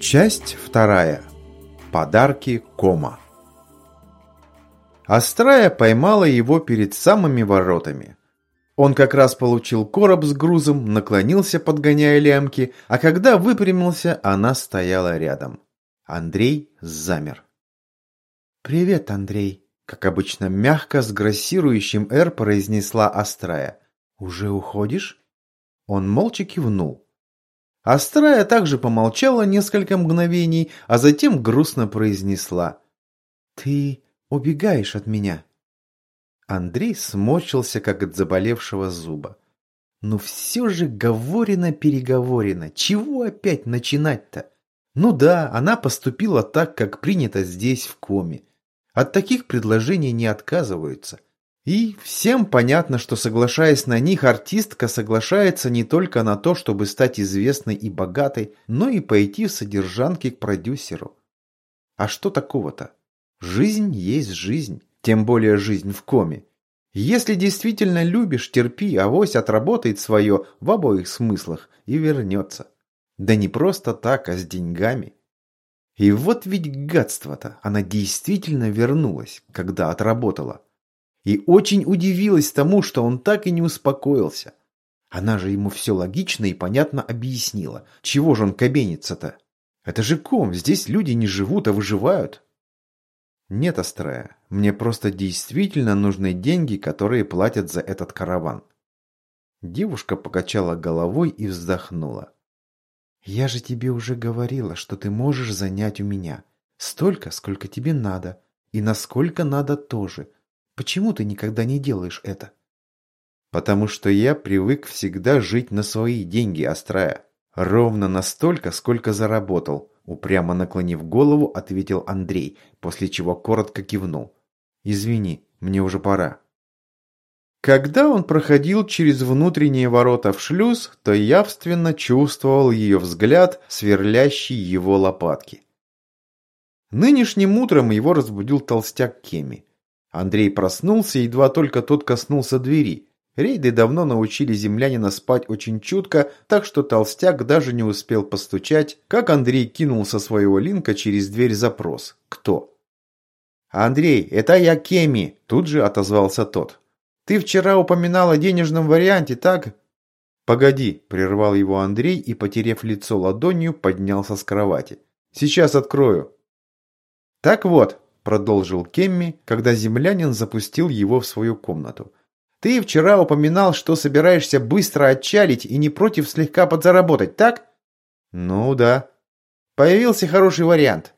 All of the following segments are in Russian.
Часть вторая. Подарки Кома. Астрая поймала его перед самыми воротами. Он как раз получил короб с грузом, наклонился, подгоняя лямки, а когда выпрямился, она стояла рядом. Андрей замер. «Привет, Андрей», — как обычно мягко с грассирующим «Р» произнесла Астрая. «Уже уходишь?» Он молча кивнул. Астрая также помолчала несколько мгновений, а затем грустно произнесла. «Ты убегаешь от меня». Андрей сморщился, как от заболевшего зуба. «Ну все же говорено-переговорено. Чего опять начинать-то?» «Ну да, она поступила так, как принято здесь, в коме. От таких предложений не отказываются. И всем понятно, что соглашаясь на них, артистка соглашается не только на то, чтобы стать известной и богатой, но и пойти в содержанки к продюсеру. А что такого-то? Жизнь есть жизнь, тем более жизнь в коме. Если действительно любишь, терпи, авось отработает свое в обоих смыслах и вернется. Да не просто так, а с деньгами. И вот ведь гадство-то, она действительно вернулась, когда отработала и очень удивилась тому, что он так и не успокоился. Она же ему все логично и понятно объяснила. Чего же он кабенится-то? Это же ком, здесь люди не живут, а выживают. Нет, Астрая, мне просто действительно нужны деньги, которые платят за этот караван. Девушка покачала головой и вздохнула. Я же тебе уже говорила, что ты можешь занять у меня. Столько, сколько тебе надо. И насколько надо тоже. Почему ты никогда не делаешь это? Потому что я привык всегда жить на свои деньги, Астрая. Ровно настолько, сколько заработал. Упрямо наклонив голову, ответил Андрей, после чего коротко кивнул. Извини, мне уже пора. Когда он проходил через внутренние ворота в шлюз, то явственно чувствовал ее взгляд, сверлящий его лопатки. Нынешним утром его разбудил толстяк Кеми. Андрей проснулся, едва только тот коснулся двери. Рейды давно научили землянина спать очень чутко, так что толстяк даже не успел постучать, как Андрей кинул со своего линка через дверь запрос. «Кто?» «Андрей, это я Кеми», – тут же отозвался тот. «Ты вчера упоминал о денежном варианте, так?» «Погоди», – прервал его Андрей и, потерев лицо ладонью, поднялся с кровати. «Сейчас открою». «Так вот, продолжил Кемми, когда землянин запустил его в свою комнату. «Ты вчера упоминал, что собираешься быстро отчалить и не против слегка подзаработать, так?» «Ну да». «Появился хороший вариант».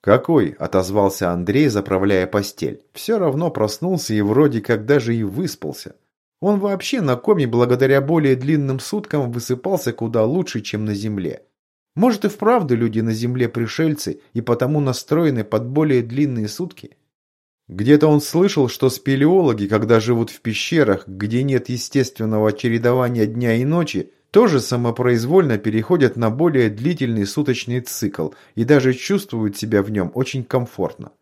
«Какой?» – отозвался Андрей, заправляя постель. Все равно проснулся и вроде как даже и выспался. Он вообще на коме благодаря более длинным суткам высыпался куда лучше, чем на земле. Может и вправду люди на Земле пришельцы и потому настроены под более длинные сутки? Где-то он слышал, что спелеологи, когда живут в пещерах, где нет естественного чередования дня и ночи, тоже самопроизвольно переходят на более длительный суточный цикл и даже чувствуют себя в нем очень комфортно.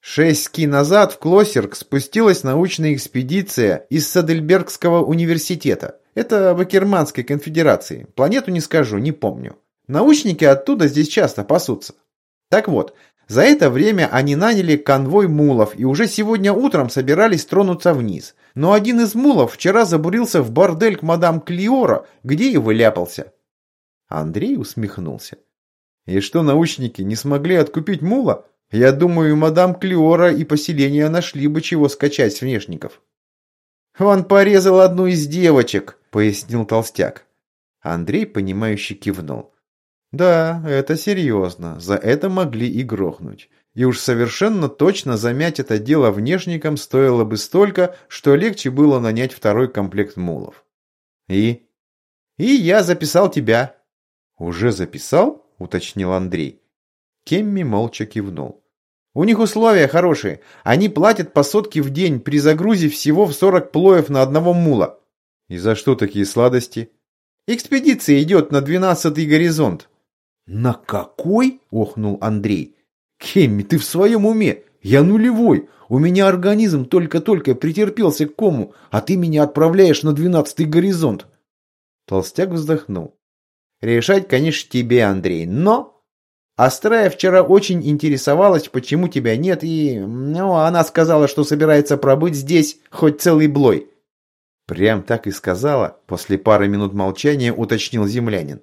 Шесть ски назад в Клосерк спустилась научная экспедиция из Садельбергского университета. Это в Акерманской конфедерации. Планету не скажу, не помню. Научники оттуда здесь часто пасутся. Так вот, за это время они наняли конвой мулов и уже сегодня утром собирались тронуться вниз. Но один из мулов вчера забурился в бордель к мадам Клиора, где и выляпался. Андрей усмехнулся. И что научники не смогли откупить мула? Я думаю, мадам Клиора и поселение нашли бы чего скачать с внешников. «Он порезал одну из девочек», — пояснил толстяк. Андрей, понимающе кивнул. Да, это серьезно. За это могли и грохнуть. И уж совершенно точно замять это дело внешникам стоило бы столько, что легче было нанять второй комплект мулов. И? И я записал тебя. Уже записал? Уточнил Андрей. Кемми молча кивнул. У них условия хорошие. Они платят по сотке в день при загрузе всего в 40 плоев на одного мула. И за что такие сладости? Экспедиция идет на двенадцатый горизонт. «На какой?» – охнул Андрей. «Кемми, ты в своем уме? Я нулевой. У меня организм только-только претерпелся к кому, а ты меня отправляешь на двенадцатый горизонт». Толстяк вздохнул. Решать, конечно, тебе, Андрей, но... Астрая вчера очень интересовалась, почему тебя нет, и... Ну, она сказала, что собирается пробыть здесь хоть целый блой. Прям так и сказала, после пары минут молчания уточнил землянин.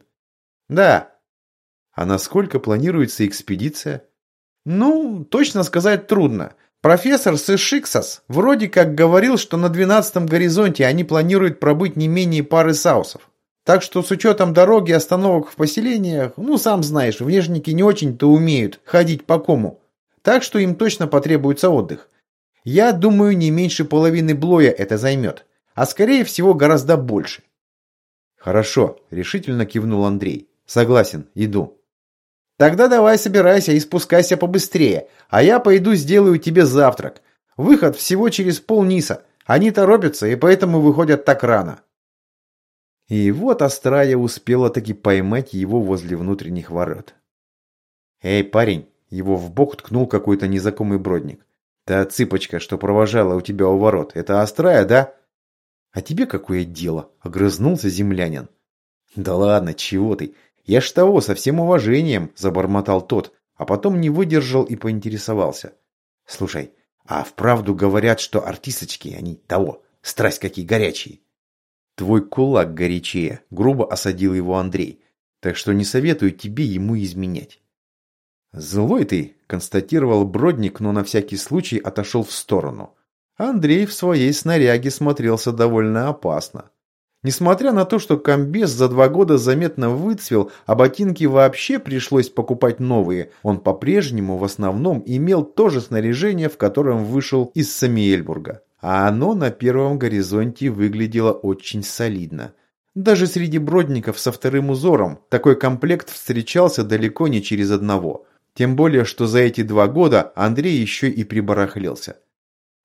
Да. А насколько планируется экспедиция? Ну, точно сказать трудно. Профессор Сышиксас вроде как говорил, что на двенадцатом горизонте они планируют пробыть не менее пары саусов. Так что с учетом дороги и остановок в поселениях, ну, сам знаешь, внешники не очень-то умеют ходить по кому. Так что им точно потребуется отдых. Я думаю, не меньше половины блоя это займет. А скорее всего гораздо больше. Хорошо, решительно кивнул Андрей. Согласен, иду. Тогда давай собирайся и спускайся побыстрее, а я пойду сделаю тебе завтрак. Выход всего через полниса. Они торопятся и поэтому выходят так рано. И вот Астрая успела таки поймать его возле внутренних ворот. «Эй, парень!» Его в бок ткнул какой-то незнакомый бродник. «Та цыпочка, что провожала у тебя у ворот, это Астрая, да?» «А тебе какое дело?» – огрызнулся землянин. «Да ладно, чего ты? «Я ж того, со всем уважением», – забормотал тот, а потом не выдержал и поинтересовался. «Слушай, а вправду говорят, что артисточки, они того, страсть какие горячие». «Твой кулак горячее», – грубо осадил его Андрей. «Так что не советую тебе ему изменять». «Злой ты», – констатировал Бродник, но на всякий случай отошел в сторону. Андрей в своей снаряге смотрелся довольно опасно. Несмотря на то, что комбез за два года заметно выцвел, а ботинки вообще пришлось покупать новые, он по-прежнему в основном имел то же снаряжение, в котором вышел из Самиэльбурга. А оно на первом горизонте выглядело очень солидно. Даже среди бродников со вторым узором такой комплект встречался далеко не через одного. Тем более, что за эти два года Андрей еще и прибарахлился.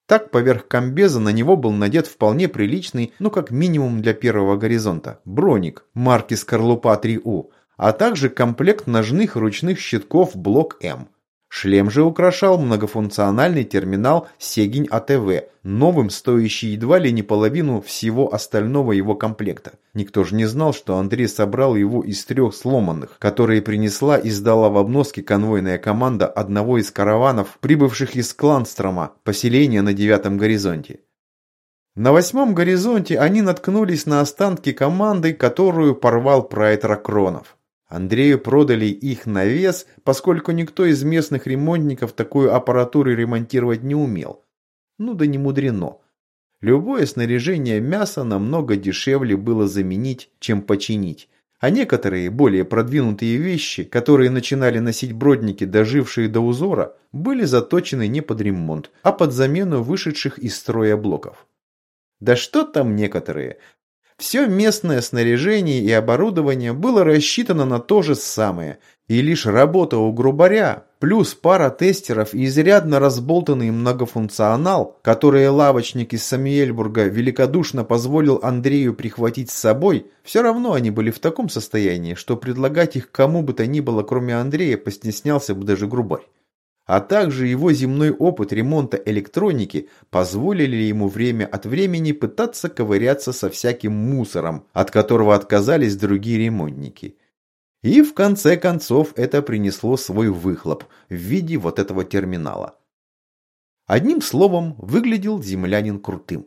Так, поверх комбеза на него был надет вполне приличный, ну как минимум для первого горизонта, броник марки Скорлупа 3У, а также комплект ножных ручных щитков Блок М. Шлем же украшал многофункциональный терминал Сегинь АТВ, новым стоящий едва ли не половину всего остального его комплекта. Никто же не знал, что Андрей собрал его из трех сломанных, которые принесла и сдала в обноске конвойная команда одного из караванов, прибывших из Кланстрома, поселения на девятом горизонте. На восьмом горизонте они наткнулись на останки команды, которую порвал Прайд Ракронов. Андрею продали их на вес, поскольку никто из местных ремонтников такую аппаратуру ремонтировать не умел. Ну да не мудрено. Любое снаряжение мяса намного дешевле было заменить, чем починить. А некоторые, более продвинутые вещи, которые начинали носить бродники, дожившие до узора, были заточены не под ремонт, а под замену вышедших из строя блоков. Да что там некоторые, все местное снаряжение и оборудование было рассчитано на то же самое, и лишь работа у грубаря, плюс пара тестеров и изрядно разболтанный многофункционал, которые лавочник из Самиэльбурга великодушно позволил Андрею прихватить с собой, все равно они были в таком состоянии, что предлагать их кому бы то ни было, кроме Андрея, постеснялся бы даже грубарь а также его земной опыт ремонта электроники позволили ему время от времени пытаться ковыряться со всяким мусором, от которого отказались другие ремонтники. И в конце концов это принесло свой выхлоп в виде вот этого терминала. Одним словом, выглядел землянин крутым.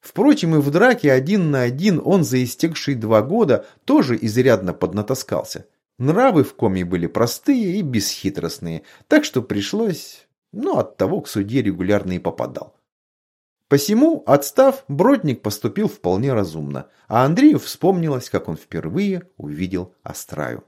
Впрочем, и в драке один на один он за истекшие два года тоже изрядно поднатаскался – Нравы в коме были простые и бесхитростные, так что пришлось, ну, от того к суде регулярно и попадал. Посему, отстав, Бродник поступил вполне разумно, а Андрею вспомнилось, как он впервые увидел Астраю.